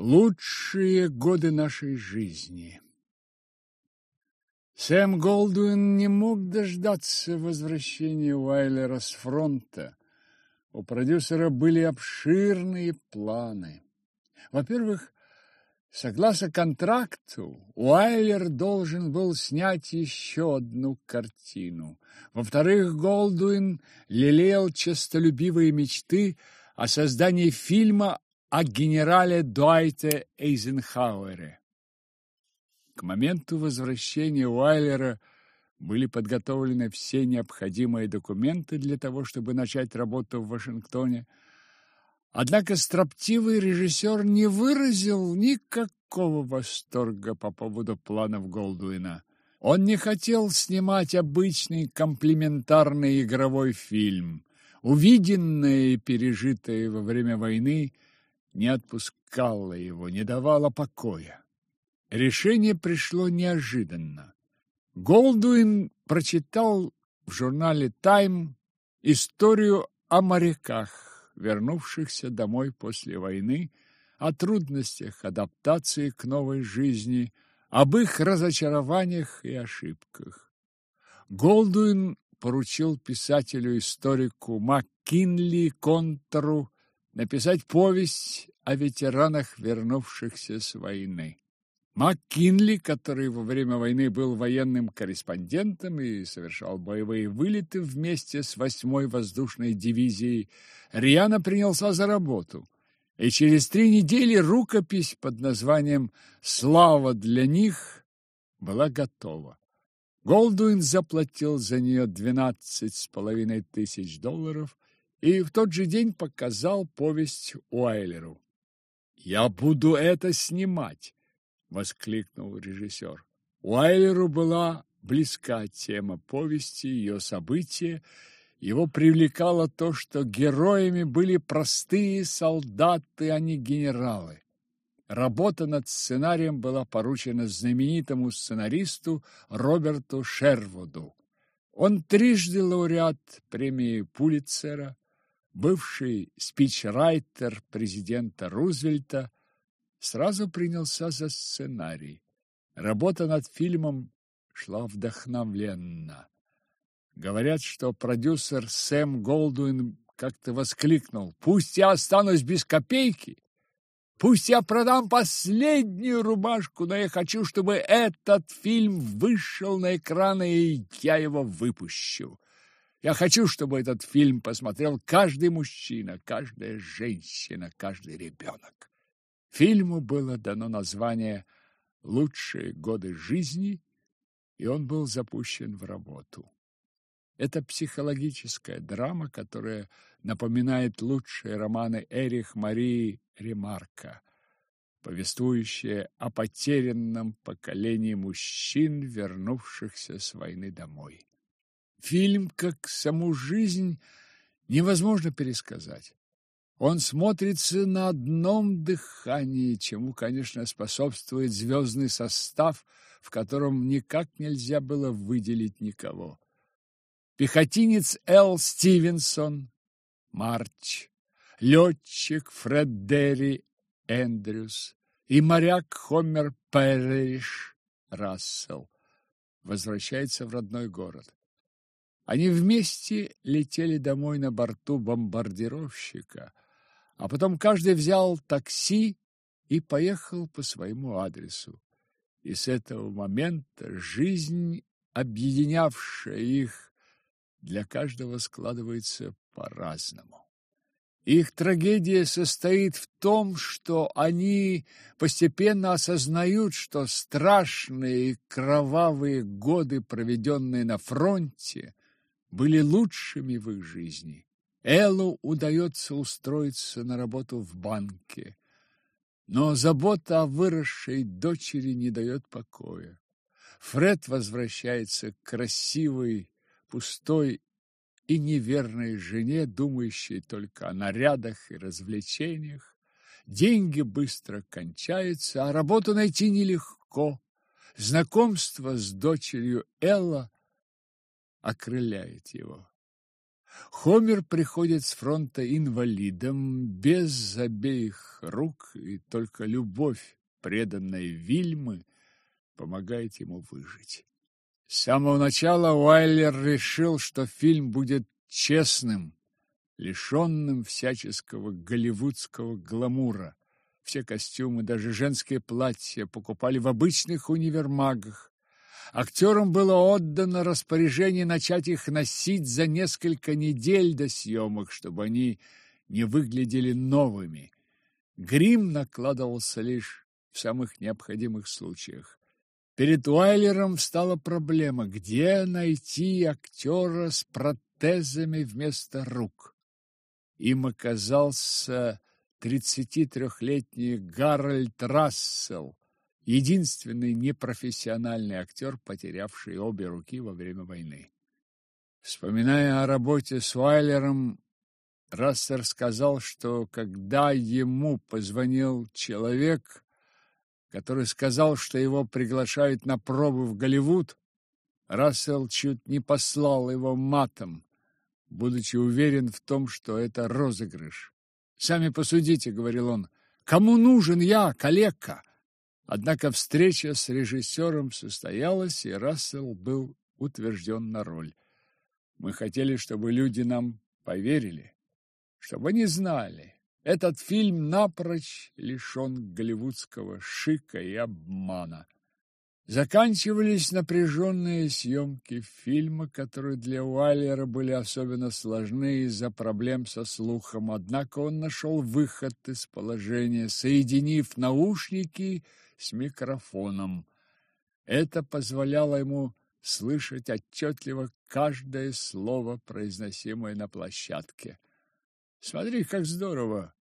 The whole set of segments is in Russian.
Лучшие годы нашей жизни. Сэм Голдуин не мог дождаться возвращения Уайлера с фронта. У продюсера были обширные планы. Во-первых, согласно контракту, Уайлер должен был снять еще одну картину. Во-вторых, Голдуин лелеял честолюбивые мечты о создании фильма о генерале Дуайте Эйзенхауэре. К моменту возвращения Уайлера были подготовлены все необходимые документы для того, чтобы начать работу в Вашингтоне. Однако строптивый режиссер не выразил никакого восторга по поводу планов Голдуина. Он не хотел снимать обычный комплементарный игровой фильм. Увиденное и пережитое во время войны – не отпускала его, не давала покоя. Решение пришло неожиданно. Голдуин прочитал в журнале «Тайм» историю о моряках, вернувшихся домой после войны, о трудностях адаптации к новой жизни, об их разочарованиях и ошибках. Голдуин поручил писателю-историку МакКинли Контору написать повесть о ветеранах, вернувшихся с войны. МакКинли, который во время войны был военным корреспондентом и совершал боевые вылеты вместе с 8-й воздушной дивизией, рьяно принялся за работу. И через три недели рукопись под названием «Слава для них» была готова. Голдуин заплатил за нее двенадцать с половиной тысяч долларов – и в тот же день показал повесть Уайлеру. «Я буду это снимать!» — воскликнул режиссер. Уайлеру была близка тема повести, ее события. Его привлекало то, что героями были простые солдаты, а не генералы. Работа над сценарием была поручена знаменитому сценаристу Роберту Шервуду. Он трижды лауреат премии Пулитцера, бывший спичрайтер президента Рузвельта, сразу принялся за сценарий. Работа над фильмом шла вдохновленно. Говорят, что продюсер Сэм Голдуин как-то воскликнул «Пусть я останусь без копейки, пусть я продам последнюю рубашку, но я хочу, чтобы этот фильм вышел на экраны, и я его выпущу». Я хочу, чтобы этот фильм посмотрел каждый мужчина, каждая женщина, каждый ребенок. Фильму было дано название «Лучшие годы жизни», и он был запущен в работу. Это психологическая драма, которая напоминает лучшие романы Эрих Марии Ремарка, повествующая о потерянном поколении мужчин, вернувшихся с войны домой. Фильм, как саму жизнь, невозможно пересказать. Он смотрится на одном дыхании, чему, конечно, способствует звездный состав, в котором никак нельзя было выделить никого. Пехотинец Эл Стивенсон, Марч, летчик Фред Дерри Эндрюс и моряк Хомер Перриш Рассел возвращается в родной город. Они вместе летели домой на борту бомбардировщика, а потом каждый взял такси и поехал по своему адресу. И с этого момента жизнь, объединявшая их, для каждого складывается по-разному. Их трагедия состоит в том, что они постепенно осознают, что страшные и кровавые годы, проведенные на фронте, были лучшими в их жизни. Эллу удается устроиться на работу в банке, но забота о выросшей дочери не дает покоя. Фред возвращается к красивой, пустой и неверной жене, думающей только о нарядах и развлечениях. Деньги быстро кончаются, а работу найти нелегко. Знакомство с дочерью Элла окрыляет его. Хомер приходит с фронта инвалидом, без обеих рук, и только любовь преданной Вильмы помогает ему выжить. С самого начала Уайлер решил, что фильм будет честным, лишенным всяческого голливудского гламура. Все костюмы, даже женские платья покупали в обычных универмагах. Актерам было отдано распоряжение начать их носить за несколько недель до съемок, чтобы они не выглядели новыми. Грим накладывался лишь в самых необходимых случаях. Перед Уайлером встала проблема, где найти актера с протезами вместо рук. Им оказался 33-летний Гарольд Рассел, единственный непрофессиональный актер, потерявший обе руки во время войны. Вспоминая о работе с Уайлером, Рассер сказал, что когда ему позвонил человек, который сказал, что его приглашают на пробы в Голливуд, Рассел чуть не послал его матом, будучи уверен в том, что это розыгрыш. «Сами посудите», — говорил он, — «кому нужен я, калекка?» Однако встреча с режиссером состоялась, и Рассел был утвержден на роль. Мы хотели, чтобы люди нам поверили, чтобы они знали, этот фильм напрочь лишен голливудского шика и обмана. Заканчивались напряженные съемки фильма, которые для Уайлера были особенно сложны из-за проблем со слухом, однако он нашел выход из положения, соединив наушники с микрофоном. Это позволяло ему слышать отчетливо каждое слово, произносимое на площадке. Смотри, как здорово!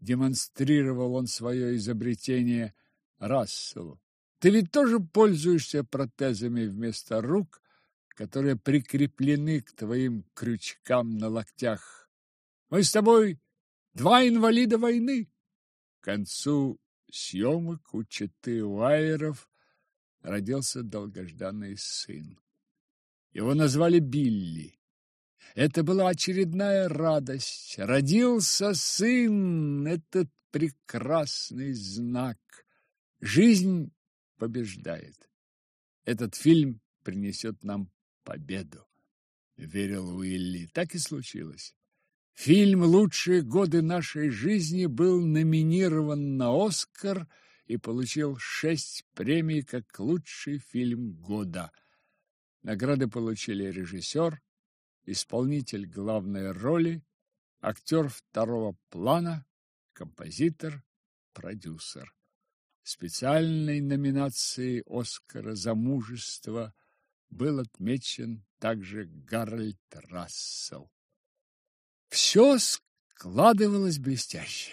Демонстрировал он свое изобретение Расселу. Ты ведь тоже пользуешься протезами вместо рук, которые прикреплены к твоим крючкам на локтях. Мы с тобой два инвалида войны. К концу съемок у Читы Уайеров родился долгожданный сын. Его назвали Билли. Это была очередная радость. Родился сын, этот прекрасный знак. Жизнь побеждает. Этот фильм принесет нам победу, верил Уилли. Так и случилось. Фильм «Лучшие годы нашей жизни» был номинирован на «Оскар» и получил шесть премий как лучший фильм года. Награды получили режиссер, исполнитель главной роли, актер второго плана, композитор, продюсер. Специальной номинацией Оскара за мужество был отмечен также Гарольд Рассел. Все складывалось блестяще.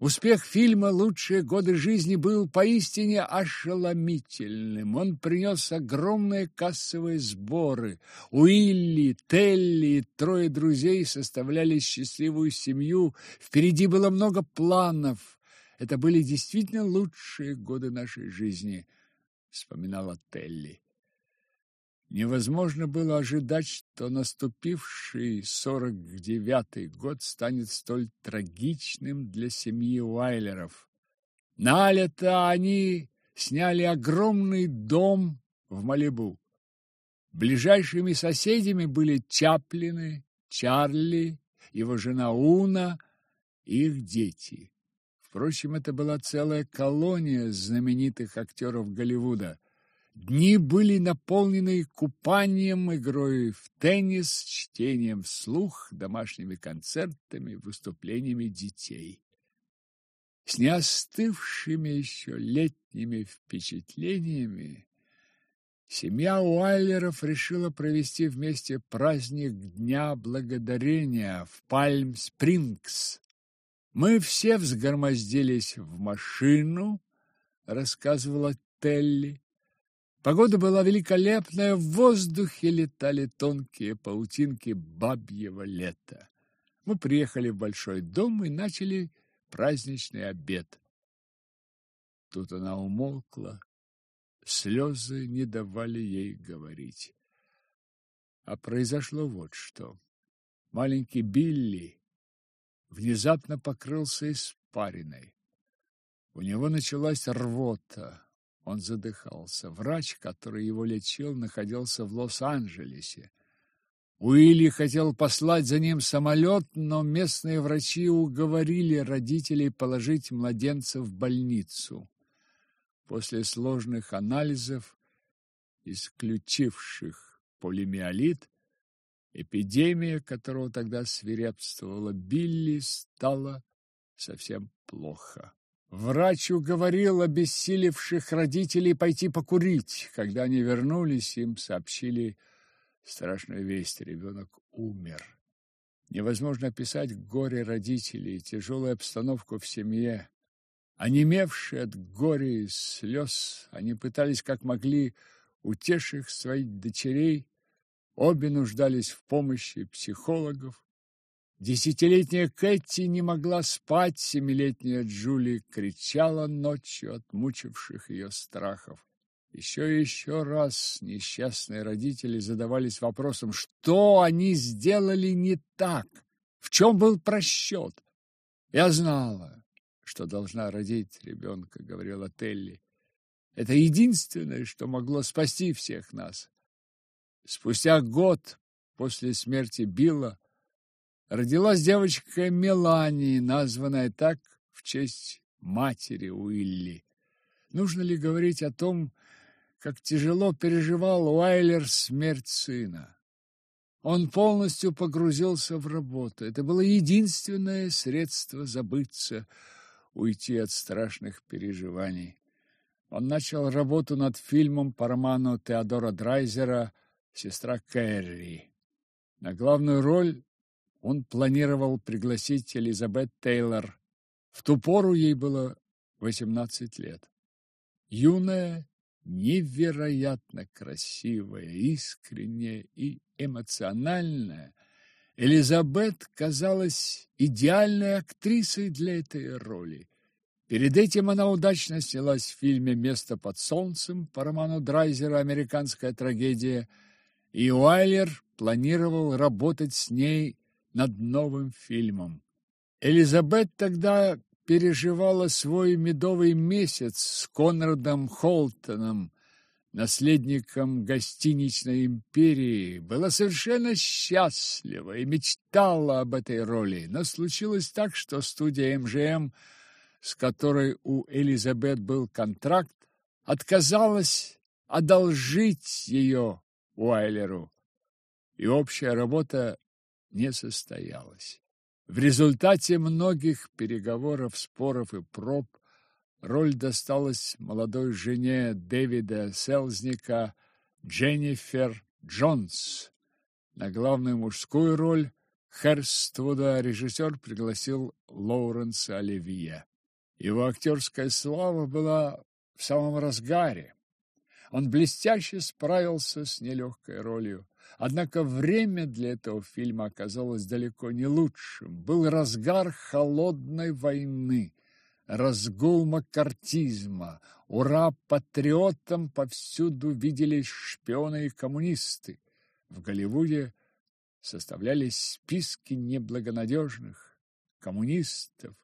Успех фильма «Лучшие годы жизни» был поистине ошеломительным. Он принес огромные кассовые сборы. Уилли, Телли и трое друзей составляли счастливую семью. Впереди было много планов. Это были действительно лучшие годы нашей жизни, вспоминала Телли. Невозможно было ожидать, что наступивший сорок девятый год станет столь трагичным для семьи Уайлеров. На лето они сняли огромный дом в Малибу. Ближайшими соседями были Чаплины, Чарли, его жена Уна и их дети. Впрочем, это была целая колония знаменитых актеров Голливуда. Дни были наполнены купанием, игрой в теннис, чтением вслух, домашними концертами, выступлениями детей. С неостывшими еще летними впечатлениями семья Уайлеров решила провести вместе праздник Дня Благодарения в Пальм-Спрингс. Мы все взгромоздились в машину, рассказывала Телли. Погода была великолепная, в воздухе летали тонкие паутинки бабьего лета. Мы приехали в большой дом и начали праздничный обед. Тут она умолкла, слезы не давали ей говорить. А произошло вот что. Маленький Билли внезапно покрылся испариной. У него началась рвота. Он задыхался. Врач, который его лечил, находился в Лос-Анджелесе. Уилли хотел послать за ним самолет, но местные врачи уговорили родителей положить младенца в больницу. После сложных анализов, исключивших полимиолит, эпидемия, которого тогда свирепствовала Билли, стала совсем плохо. Врач уговорил обессилевших родителей пойти покурить. Когда они вернулись, им сообщили страшную весть. Ребенок умер. Невозможно описать горе родителей, тяжелую обстановку в семье. Онемевшие от горя и слез, они пытались как могли утешить своих дочерей. Обе нуждались в помощи психологов. Десятилетняя Кэти не могла спать, семилетняя Джули кричала ночью от мучивших ее страхов. Еще и еще раз несчастные родители задавались вопросом, что они сделали не так, в чем был просчет. Я знала, что должна родить ребенка, говорила Телли. Это единственное, что могло спасти всех нас. Спустя год после смерти Билла родилась девочка Мелани, названная так в честь матери Уилли. Нужно ли говорить о том, как тяжело переживал Уайлер смерть сына? Он полностью погрузился в работу. Это было единственное средство забыться, уйти от страшных переживаний. Он начал работу над фильмом по роману Теодора Драйзера «Сестра Кэрри». На главную роль он планировал пригласить Элизабет Тейлор. В ту пору ей было 18 лет. Юная, невероятно красивая, искренняя и эмоциональная, Элизабет казалась идеальной актрисой для этой роли. Перед этим она удачно снялась в фильме «Место под солнцем» по роману Драйзера «Американская трагедия», и Уайлер планировал работать с ней над новым фильмом. Элизабет тогда переживала свой медовый месяц с Конрадом Холтоном, наследником гостиничной империи, была совершенно счастлива и мечтала об этой роли. Но случилось так, что студия МЖМ, с которой у Элизабет был контракт, отказалась одолжить ее Уайлеру, и общая работа не состоялась. В результате многих переговоров, споров и проб роль досталась молодой жене Дэвида Селзника Дженнифер Джонс. На главную мужскую роль Херствуда режиссер пригласил Лоуренса Оливье. Его актерская слава была в самом разгаре. Он блестяще справился с нелегкой ролью. Однако время для этого фильма оказалось далеко не лучшим. Был разгар холодной войны, разгул маккартизма. Ура патриотам повсюду виделись шпионы и коммунисты. В Голливуде составлялись списки неблагонадежных коммунистов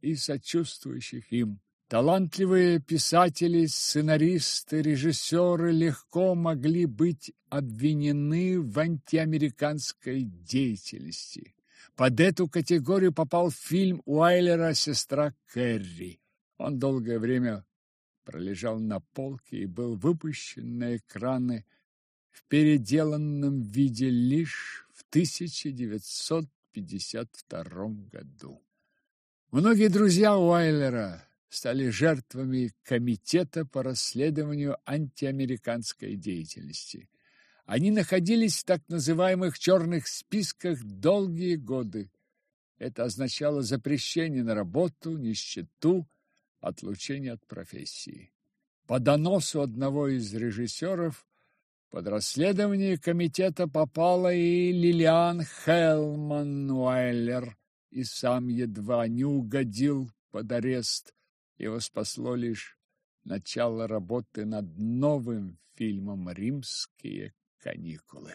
и сочувствующих им. Талантливые писатели, сценаристы, режиссеры легко могли быть обвинены в антиамериканской деятельности. Под эту категорию попал фильм Уайлера «Сестра Кэрри». Он долгое время пролежал на полке и был выпущен на экраны в переделанном виде лишь в 1952 году. Многие друзья Уайлера стали жертвами комитета по расследованию антиамериканской деятельности. Они находились в так называемых черных списках долгие годы. Это означало запрещение на работу, нищету, отлучение от профессии. По доносу одного из режиссеров под расследование комитета попала и Лилиан Хелман Уайлер, и сам едва не угодил под арест. Его спасло лишь начало работы над новым фильмом «Римские каникулы».